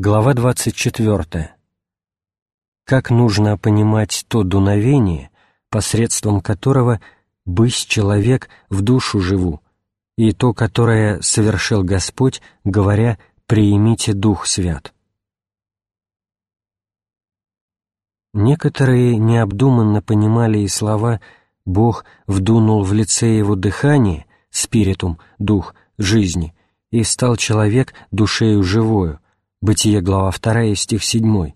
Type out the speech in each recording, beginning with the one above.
Глава 24. Как нужно понимать то дуновение, посредством которого «бысь человек в душу живу», и то, которое совершил Господь, говоря «приимите Дух Свят». Некоторые необдуманно понимали и слова «Бог вдунул в лице его дыхание, спиритум, дух, жизни, и стал человек душею живою», Бытие, глава 2, стих 7.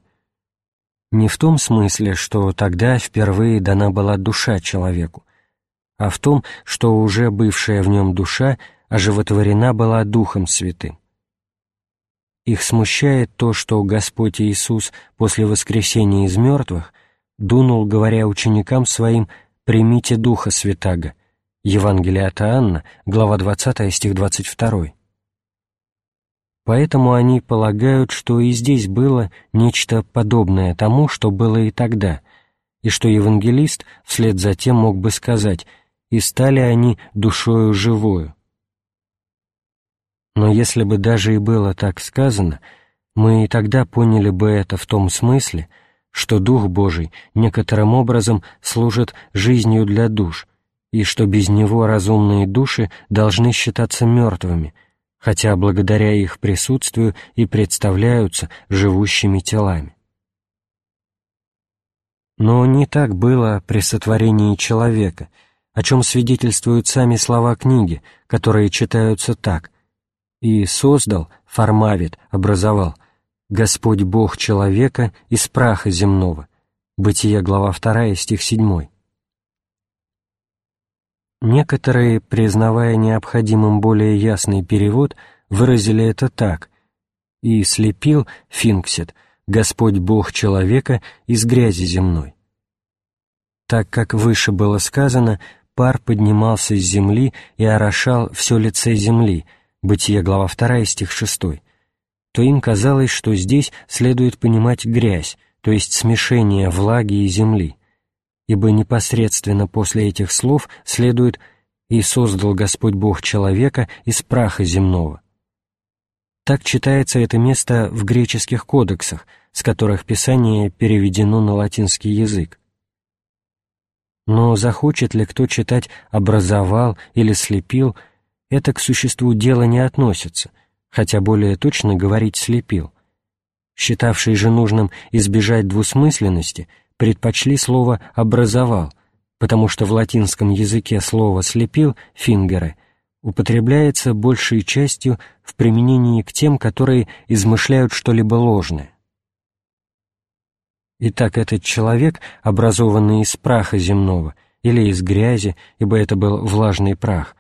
Не в том смысле, что тогда впервые дана была душа человеку, а в том, что уже бывшая в нем душа оживотворена была Духом Святым. Их смущает то, что Господь Иисус после воскресения из мертвых дунул, говоря ученикам своим «примите Духа Святаго» Евангелие от Иоанна, глава 20, стих 22. Поэтому они полагают, что и здесь было нечто подобное тому, что было и тогда, и что евангелист вслед за тем мог бы сказать «и стали они душою живою». Но если бы даже и было так сказано, мы и тогда поняли бы это в том смысле, что Дух Божий некоторым образом служит жизнью для душ, и что без Него разумные души должны считаться мертвыми – хотя благодаря их присутствию и представляются живущими телами. Но не так было при сотворении человека, о чем свидетельствуют сами слова книги, которые читаются так «И создал, формавит, образовал, Господь Бог человека из праха земного». Бытие, глава 2, стих 7. Некоторые, признавая необходимым более ясный перевод, выразили это так «И слепил Финксет, Господь Бог человека из грязи земной». Так как выше было сказано, пар поднимался с земли и орошал все лице земли, Бытие, глава 2, стих 6, то им казалось, что здесь следует понимать грязь, то есть смешение влаги и земли ибо непосредственно после этих слов следует «И создал Господь Бог человека из праха земного». Так читается это место в греческих кодексах, с которых Писание переведено на латинский язык. Но захочет ли кто читать «образовал» или «слепил», это к существу дела не относится, хотя более точно говорить «слепил». Считавший же нужным избежать двусмысленности – предпочли слово «образовал», потому что в латинском языке слово «слепил» — «фингеры» употребляется большей частью в применении к тем, которые измышляют что-либо ложное. Итак, этот человек, образованный из праха земного или из грязи, ибо это был влажный прах,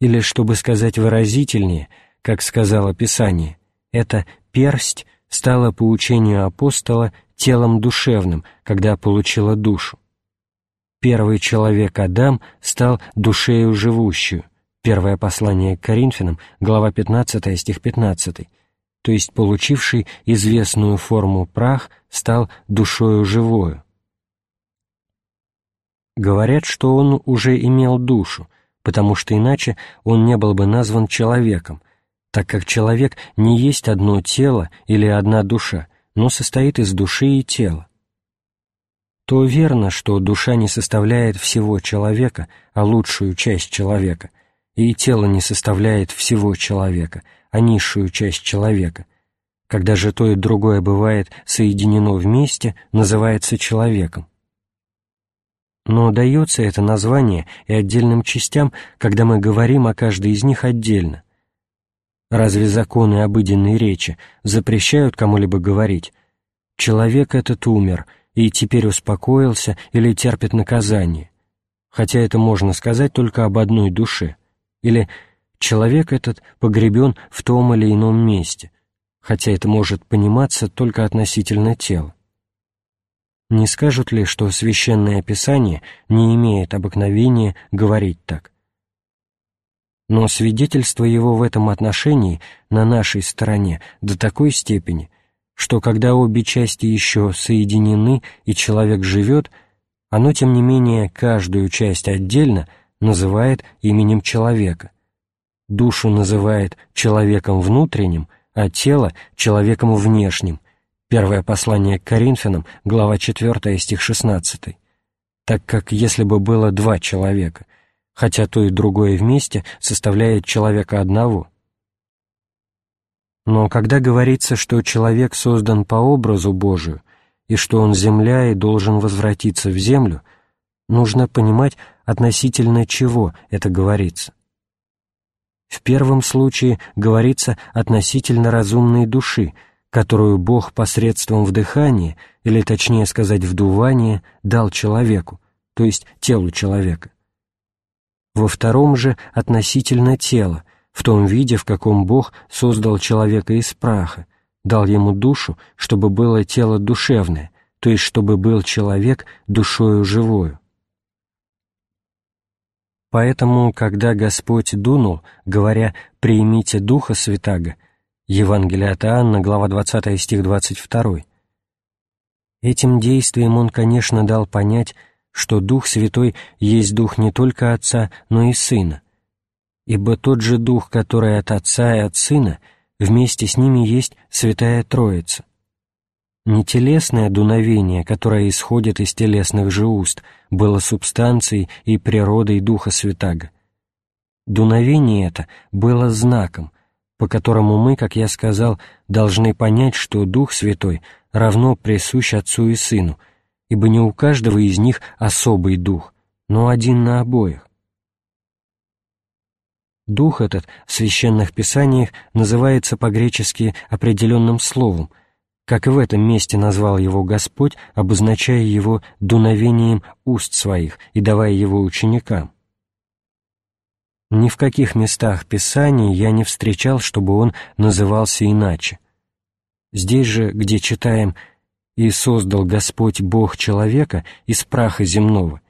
или, чтобы сказать выразительнее, как сказало Писание, это персть стала по учению апостола телом душевным, когда получила душу. Первый человек Адам стал душею живущую. Первое послание к Коринфянам, глава 15, стих 15, то есть получивший известную форму прах, стал душою живою. Говорят, что он уже имел душу, потому что иначе он не был бы назван человеком, так как человек не есть одно тело или одна душа, но состоит из души и тела. То верно, что душа не составляет всего человека, а лучшую часть человека, и тело не составляет всего человека, а низшую часть человека. Когда же то и другое бывает соединено вместе, называется человеком. Но дается это название и отдельным частям, когда мы говорим о каждой из них отдельно, Разве законы обыденной речи запрещают кому-либо говорить «человек этот умер и теперь успокоился или терпит наказание», хотя это можно сказать только об одной душе, или «человек этот погребен в том или ином месте», хотя это может пониматься только относительно тела. Не скажут ли, что Священное Писание не имеет обыкновения говорить так? Но свидетельство его в этом отношении на нашей стороне до такой степени, что когда обе части еще соединены и человек живет, оно, тем не менее, каждую часть отдельно называет именем человека. Душу называет человеком внутренним, а тело — человеком внешним. Первое послание к Коринфянам, глава 4, стих 16. Так как если бы было два человека, хотя то и другое вместе составляет человека одного. Но когда говорится, что человек создан по образу Божию, и что он земля и должен возвратиться в землю, нужно понимать, относительно чего это говорится. В первом случае говорится относительно разумной души, которую Бог посредством вдыхания, или точнее сказать вдувания, дал человеку, то есть телу человека. Во втором же относительно тела, в том виде, в каком Бог создал человека из праха, дал ему душу, чтобы было тело душевное, то есть чтобы был человек душою живою. Поэтому, когда Господь дунул, говоря «примите Духа Святаго», Евангелие от Иоанна, глава 20, стих 22, этим действием Он, конечно, дал понять, что Дух Святой есть Дух не только Отца, но и Сына, ибо тот же Дух, который от Отца и от Сына, вместе с ними есть Святая Троица. Не телесное дуновение, которое исходит из телесных же уст, было субстанцией и природой Духа Святаго. Дуновение это было знаком, по которому мы, как я сказал, должны понять, что Дух Святой равно присущ Отцу и Сыну, ибо не у каждого из них особый Дух, но один на обоих. Дух этот в священных писаниях называется по-гречески определенным словом — как и в этом месте назвал его Господь, обозначая его дуновением уст своих и давая его ученикам. Ни в каких местах Писаний я не встречал, чтобы он назывался иначе. Здесь же, где читаем «И создал Господь Бог человека из праха земного,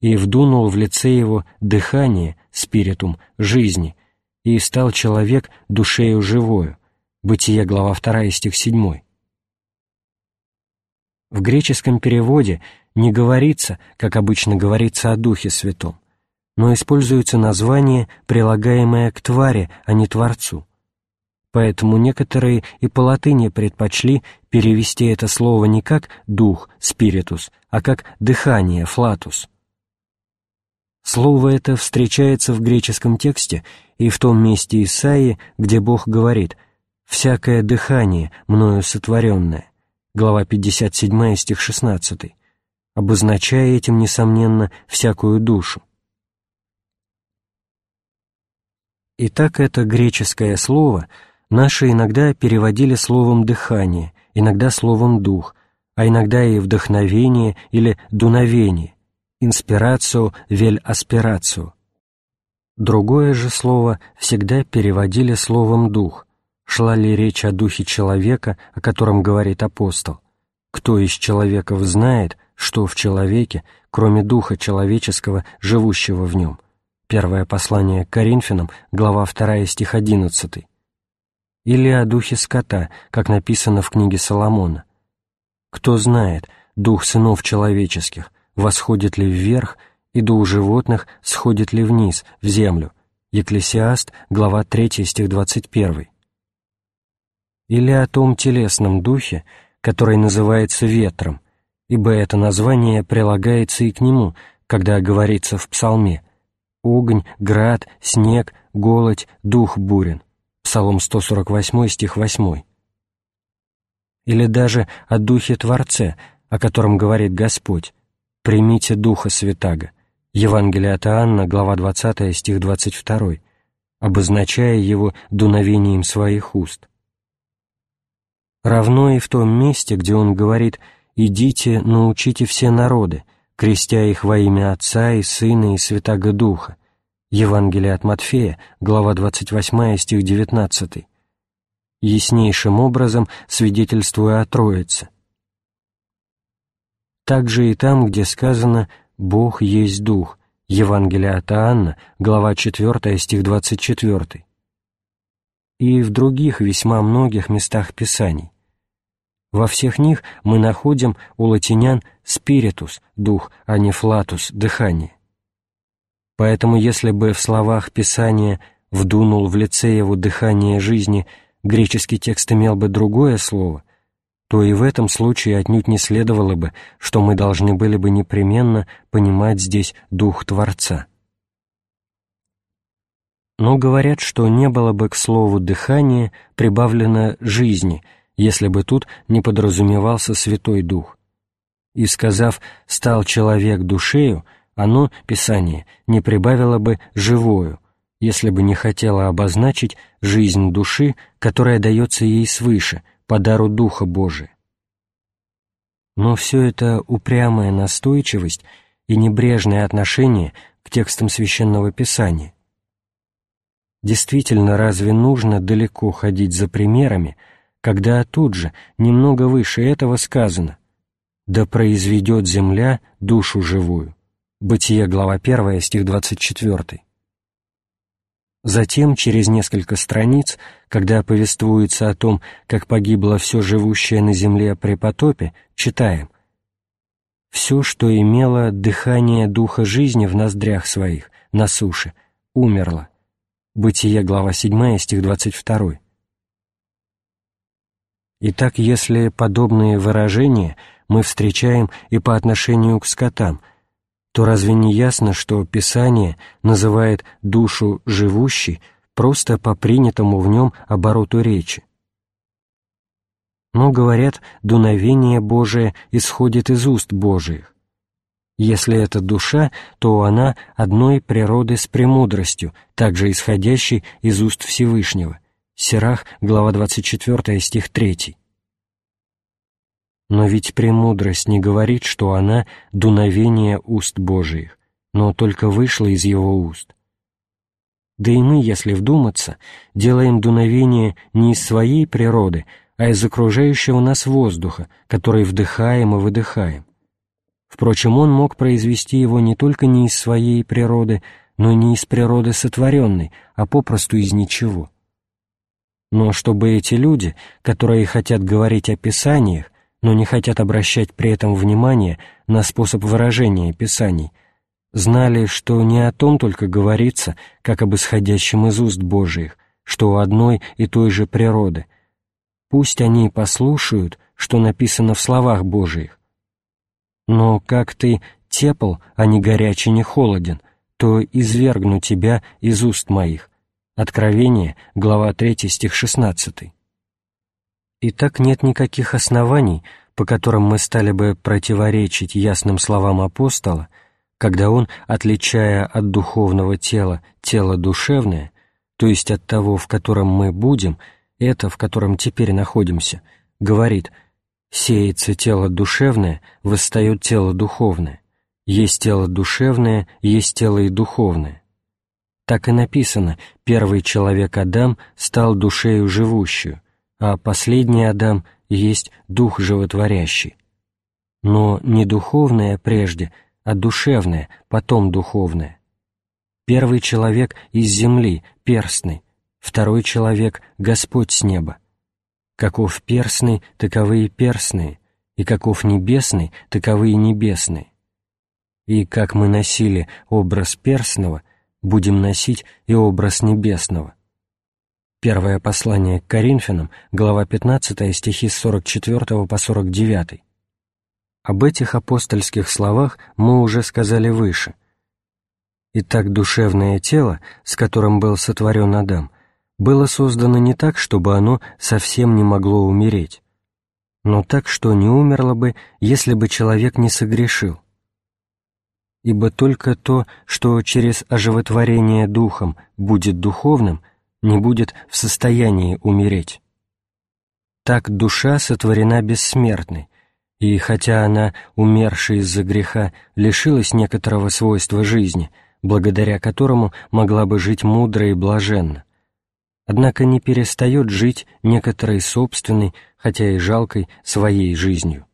и вдунул в лице его дыхание, спиритум, жизни, и стал человек душею живою» Бытие, глава 2, стих 7. В греческом переводе не говорится, как обычно говорится о Духе Святом, но используется название, прилагаемое к твари, а не Творцу. Поэтому некоторые и по латыни предпочли перевести это слово не как «дух», «спиритус», а как «дыхание», «флатус». Слово это встречается в греческом тексте и в том месте Исаии, где Бог говорит «всякое дыхание, мною сотворенное» глава 57, стих 16, обозначая этим, несомненно, всякую душу. Итак, это греческое слово наши иногда переводили словом «дыхание», иногда словом «дух», а иногда и «вдохновение» или «дуновение», «инспирацио», «вель аспирацио». Другое же слово всегда переводили словом «дух», Шла ли речь о духе человека, о котором говорит апостол? Кто из человеков знает, что в человеке, кроме духа человеческого, живущего в нем? Первое послание к Коринфянам, глава 2, стих 11. Или о духе скота, как написано в книге Соломона. Кто знает, дух сынов человеческих, восходит ли вверх, и дух животных сходит ли вниз, в землю? Екклесиаст, глава 3, стих 21 или о том телесном духе, который называется ветром, ибо это название прилагается и к нему, когда говорится в псалме «Огонь, град, снег, голодь, дух бурен» Псалом 148, стих 8. Или даже о Духе Творце, о котором говорит Господь «Примите Духа Святаго» Евангелие от Иоанна, глава 20, стих 22, обозначая его дуновением своих уст равно и в том месте, где он говорит «Идите, научите все народы, крестя их во имя Отца и Сына и Святаго Духа». Евангелие от Матфея, глава 28, стих 19. Яснейшим образом свидетельствуя о Троице. Также и там, где сказано «Бог есть Дух», Евангелие от Иоанна, глава 4, стих 24. И в других весьма многих местах Писаний. Во всех них мы находим у латинян «спиритус» — дух, а не «флатус» — дыхание. Поэтому если бы в словах Писания «вдунул в лице его дыхание жизни» греческий текст имел бы другое слово, то и в этом случае отнюдь не следовало бы, что мы должны были бы непременно понимать здесь дух Творца. Но говорят, что не было бы к слову «дыхание» прибавлено «жизни», если бы тут не подразумевался Святой Дух. И, сказав «стал человек душею», оно, Писание, не прибавило бы «живою», если бы не хотело обозначить жизнь души, которая дается ей свыше, по дару Духа Божия. Но все это упрямая настойчивость и небрежное отношение к текстам Священного Писания. Действительно, разве нужно далеко ходить за примерами, когда тут же, немного выше этого сказано «Да произведет земля душу живую» Бытие, глава 1, стих 24. Затем, через несколько страниц, когда повествуется о том, как погибло все живущее на земле при потопе, читаем «Все, что имело дыхание духа жизни в ноздрях своих, на суше, умерло». Бытие, глава 7, стих 22. Итак, если подобные выражения мы встречаем и по отношению к скотам – то разве не ясно, что Писание называет душу живущей просто по принятому в нем обороту речи? Но, говорят, дуновение Божие исходит из уст Божиих. Если это душа, то она одной природы с премудростью, также исходящей из уст Всевышнего. Сирах, глава 24, стих 3. Но ведь премудрость не говорит, что она — дуновение уст Божиих, но только вышла из его уст. Да и мы, если вдуматься, делаем дуновение не из своей природы, а из окружающего нас воздуха, который вдыхаем и выдыхаем. Впрочем, он мог произвести его не только не из своей природы, но не из природы сотворенной, а попросту из ничего. Но чтобы эти люди, которые хотят говорить о Писаниях, но не хотят обращать при этом внимание на способ выражения Писаний, знали, что не о том только говорится, как об исходящем из уст Божиих, что у одной и той же природы. Пусть они послушают, что написано в словах Божиих. Но как ты тепл, а не горячий, не холоден, то извергну тебя из уст моих. Откровение, глава 3, стих 16. И так нет никаких оснований, по которым мы стали бы противоречить ясным словам апостола, когда он, отличая от духовного тела тело душевное, то есть от того, в котором мы будем, это, в котором теперь находимся, говорит «сеется тело душевное, восстает тело духовное, есть тело душевное, есть тело и духовное». Так и написано «первый человек Адам стал душею живущую», а последний Адам есть Дух Животворящий. Но не духовное прежде, а душевное, потом духовное. Первый человек из земли, перстный, второй человек — Господь с неба. Каков перстный, таковы и перстные, и каков небесный, таковы и небесные. И как мы носили образ перстного, будем носить и образ небесного. Первое послание к Коринфянам, глава 15, стихи с 44 по 49. Об этих апостольских словах мы уже сказали выше. Итак, душевное тело, с которым был сотворен Адам, было создано не так, чтобы оно совсем не могло умереть, но так, что не умерло бы, если бы человек не согрешил. Ибо только то, что через оживотворение духом будет духовным – не будет в состоянии умереть. Так душа сотворена бессмертной, и хотя она, умершая из-за греха, лишилась некоторого свойства жизни, благодаря которому могла бы жить мудро и блаженно, однако не перестает жить некоторой собственной, хотя и жалкой, своей жизнью.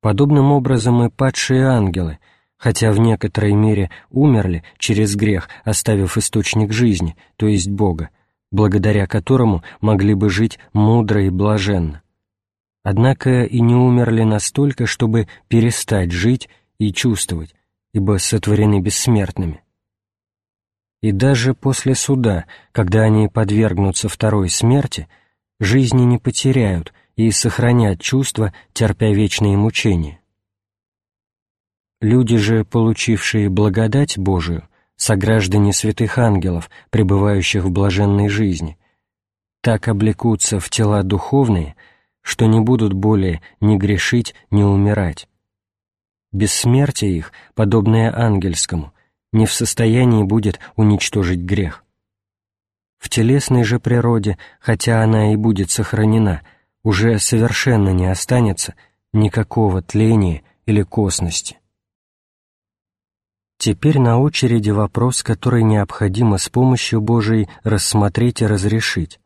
Подобным образом и падшие ангелы — хотя в некоторой мере умерли через грех, оставив источник жизни, то есть Бога, благодаря которому могли бы жить мудро и блаженно. Однако и не умерли настолько, чтобы перестать жить и чувствовать, ибо сотворены бессмертными. И даже после суда, когда они подвергнутся второй смерти, жизни не потеряют и сохранят чувства, терпя вечные мучения. Люди же, получившие благодать Божию, сограждане святых ангелов, пребывающих в блаженной жизни, так облекутся в тела духовные, что не будут более ни грешить, ни умирать. Бессмертие их, подобное ангельскому, не в состоянии будет уничтожить грех. В телесной же природе, хотя она и будет сохранена, уже совершенно не останется никакого тления или косности. Теперь на очереди вопрос, который необходимо с помощью Божией рассмотреть и разрешить.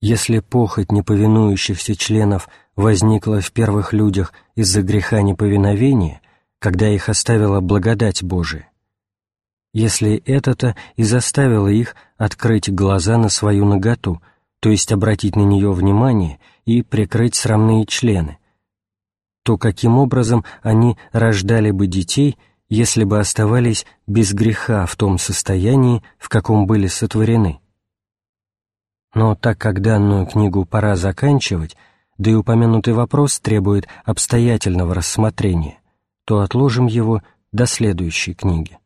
Если похоть неповинующихся членов возникла в первых людях из-за греха неповиновения, когда их оставила благодать Божия, если это-то и заставило их открыть глаза на свою наготу, то есть обратить на нее внимание и прикрыть срамные члены, то каким образом они рождали бы детей, если бы оставались без греха в том состоянии, в каком были сотворены? Но так как данную книгу пора заканчивать, да и упомянутый вопрос требует обстоятельного рассмотрения, то отложим его до следующей книги.